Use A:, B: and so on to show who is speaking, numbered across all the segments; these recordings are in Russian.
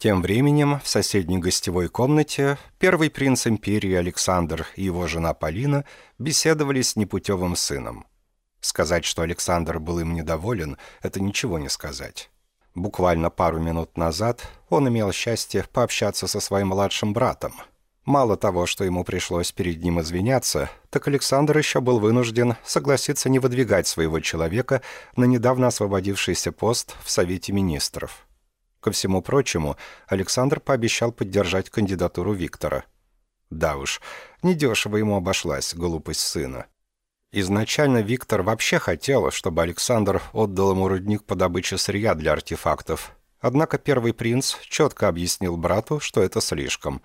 A: Тем временем в соседней гостевой комнате первый принц империи Александр и его жена Полина беседовали с непутевым сыном. Сказать, что Александр был им недоволен, это ничего не сказать. Буквально пару минут назад он имел счастье пообщаться со своим младшим братом. Мало того, что ему пришлось перед ним извиняться, так Александр еще был вынужден согласиться не выдвигать своего человека на недавно освободившийся пост в Совете Министров. Ко всему прочему, Александр пообещал поддержать кандидатуру Виктора. Да уж, недешево ему обошлась глупость сына. Изначально Виктор вообще хотел, чтобы Александр отдал ему рудник по добыче сырья для артефактов. Однако первый принц четко объяснил брату, что это слишком.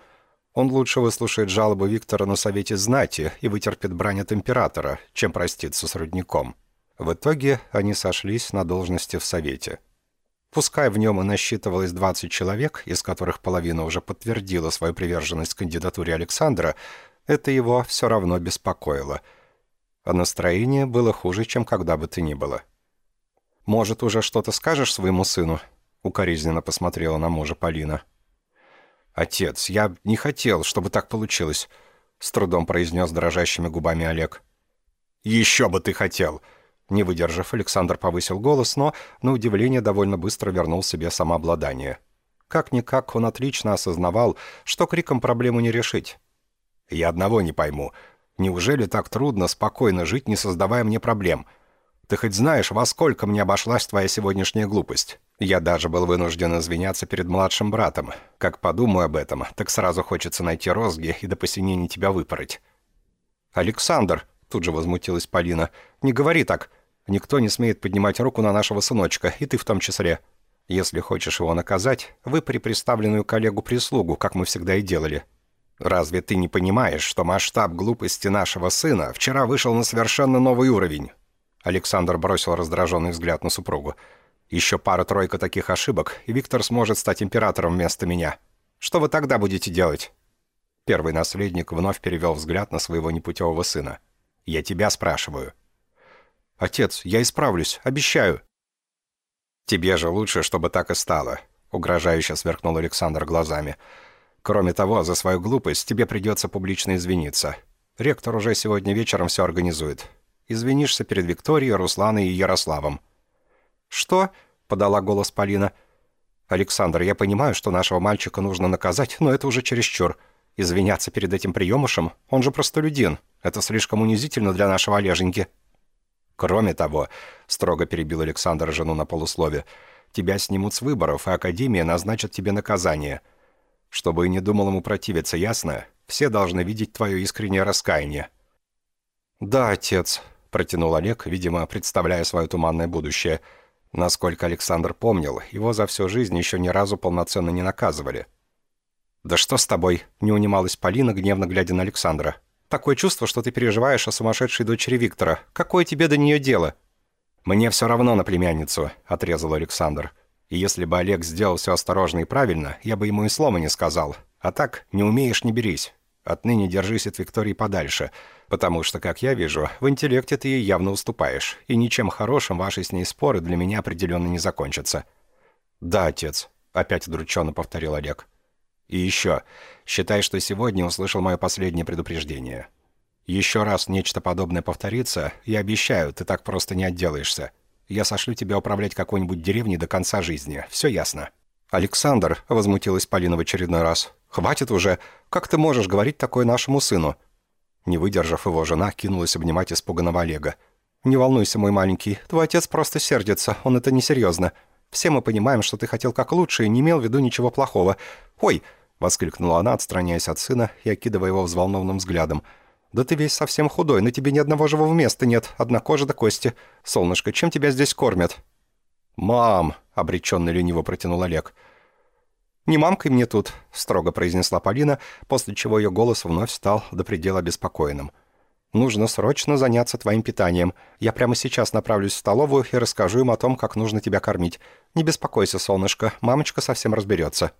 A: Он лучше выслушает жалобы Виктора на совете знати и вытерпит брань от императора, чем проститься с рудником. В итоге они сошлись на должности в совете. Пускай в нем и насчитывалось 20 человек, из которых половина уже подтвердила свою приверженность кандидатуре Александра, это его все равно беспокоило. А настроение было хуже, чем когда бы то ни было. «Может, уже что-то скажешь своему сыну?» — укоризненно посмотрела на мужа Полина. «Отец, я не хотел, чтобы так получилось», — с трудом произнес дрожащими губами Олег. «Еще бы ты хотел!» Не выдержав, Александр повысил голос, но, на удивление, довольно быстро вернул себе самообладание. Как-никак он отлично осознавал, что криком проблему не решить. «Я одного не пойму. Неужели так трудно спокойно жить, не создавая мне проблем? Ты хоть знаешь, во сколько мне обошлась твоя сегодняшняя глупость? Я даже был вынужден извиняться перед младшим братом. Как подумаю об этом, так сразу хочется найти розги и до посинения тебя выпороть». «Александр!» — тут же возмутилась Полина. «Не говори так. Никто не смеет поднимать руку на нашего сыночка, и ты в том числе. Если хочешь его наказать, выпри представленную коллегу-прислугу, как мы всегда и делали. Разве ты не понимаешь, что масштаб глупости нашего сына вчера вышел на совершенно новый уровень?» Александр бросил раздраженный взгляд на супругу. «Еще пара-тройка таких ошибок, и Виктор сможет стать императором вместо меня. Что вы тогда будете делать?» Первый наследник вновь перевел взгляд на своего непутевого сына. «Я тебя спрашиваю». «Отец, я исправлюсь, обещаю». «Тебе же лучше, чтобы так и стало», — угрожающе сверкнул Александр глазами. «Кроме того, за свою глупость тебе придется публично извиниться. Ректор уже сегодня вечером все организует. Извинишься перед Викторией, Русланой и Ярославом». «Что?» — подала голос Полина. «Александр, я понимаю, что нашего мальчика нужно наказать, но это уже чересчур. Извиняться перед этим приемышем? Он же простолюдин. Это слишком унизительно для нашего Олеженьки». «Кроме того», — строго перебил Александр жену на полуслове, «тебя снимут с выборов, и Академия назначит тебе наказание. Чтобы и не думал ему противиться, ясно? Все должны видеть твое искреннее раскаяние». «Да, отец», — протянул Олег, видимо, представляя свое туманное будущее. Насколько Александр помнил, его за всю жизнь еще ни разу полноценно не наказывали. «Да что с тобой?» — не унималась Полина, гневно глядя на Александра. Такое чувство, что ты переживаешь о сумасшедшей дочери Виктора. Какое тебе до нее дело?» «Мне все равно на племянницу», — отрезал Александр. «И если бы Олег сделал все осторожно и правильно, я бы ему и слова не сказал. А так, не умеешь, не берись. Отныне держись от Виктории подальше, потому что, как я вижу, в интеллекте ты ей явно уступаешь, и ничем хорошим ваши с ней споры для меня определенно не закончатся». «Да, отец», — опять удрученно повторил Олег. И еще, считай, что сегодня услышал мое последнее предупреждение. Еще раз нечто подобное повторится, я обещаю, ты так просто не отделаешься. Я сошлю тебя управлять какой-нибудь деревней до конца жизни. Все ясно». «Александр», — возмутилась Полина в очередной раз, — «хватит уже. Как ты можешь говорить такое нашему сыну?» Не выдержав его, жена кинулась обнимать испуганного Олега. «Не волнуйся, мой маленький, твой отец просто сердится, он это несерьезно. Все мы понимаем, что ты хотел как лучше и не имел в виду ничего плохого. Ой!» — воскликнула она, отстраняясь от сына и окидывая его взволнованным взглядом. «Да ты весь совсем худой, на тебе ни одного живого места нет, одна кожа до кости. Солнышко, чем тебя здесь кормят?» «Мам!» — обреченно лениво протянул Олег. «Не мамкой мне тут», — строго произнесла Полина, после чего ее голос вновь стал до предела беспокойным. «Нужно срочно заняться твоим питанием. Я прямо сейчас направлюсь в столовую и расскажу им о том, как нужно тебя кормить. Не беспокойся, солнышко, мамочка совсем разберется».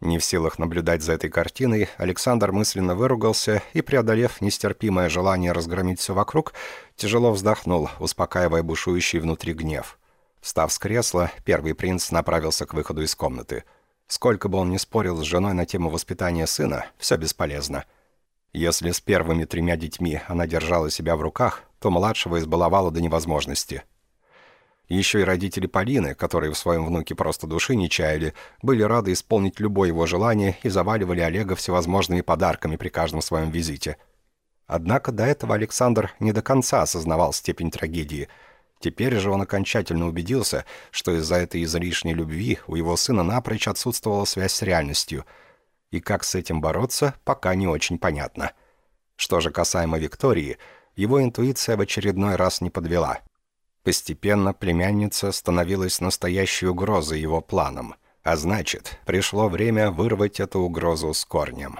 A: Не в силах наблюдать за этой картиной, Александр мысленно выругался и, преодолев нестерпимое желание разгромить все вокруг, тяжело вздохнул, успокаивая бушующий внутри гнев. Став с кресла, первый принц направился к выходу из комнаты. Сколько бы он ни спорил с женой на тему воспитания сына, все бесполезно. Если с первыми тремя детьми она держала себя в руках, то младшего избаловала до невозможности. Еще и родители Полины, которые в своем внуке просто души не чаяли, были рады исполнить любое его желание и заваливали Олега всевозможными подарками при каждом своем визите. Однако до этого Александр не до конца осознавал степень трагедии. Теперь же он окончательно убедился, что из-за этой излишней любви у его сына напрочь отсутствовала связь с реальностью. И как с этим бороться, пока не очень понятно. Что же касаемо Виктории, его интуиция в очередной раз не подвела – Постепенно племянница становилась настоящей угрозой его планам, а значит, пришло время вырвать эту угрозу с корнем.